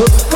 Look.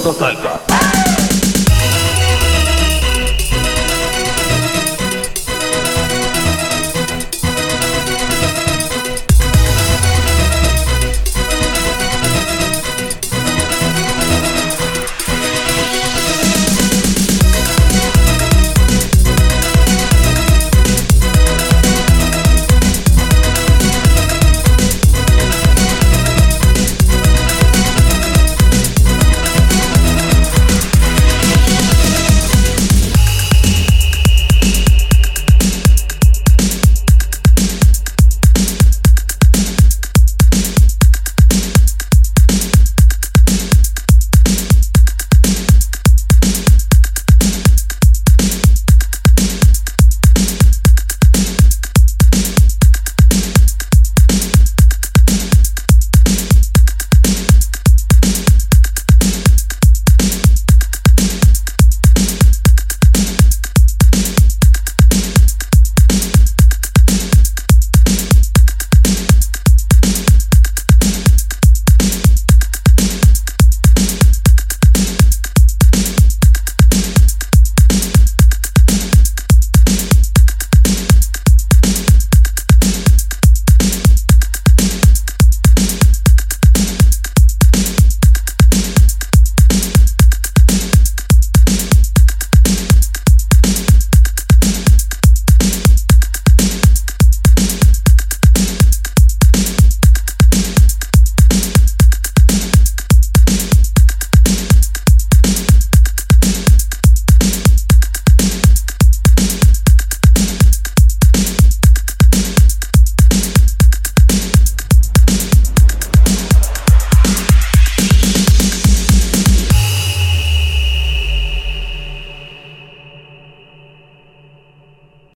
pronto salga.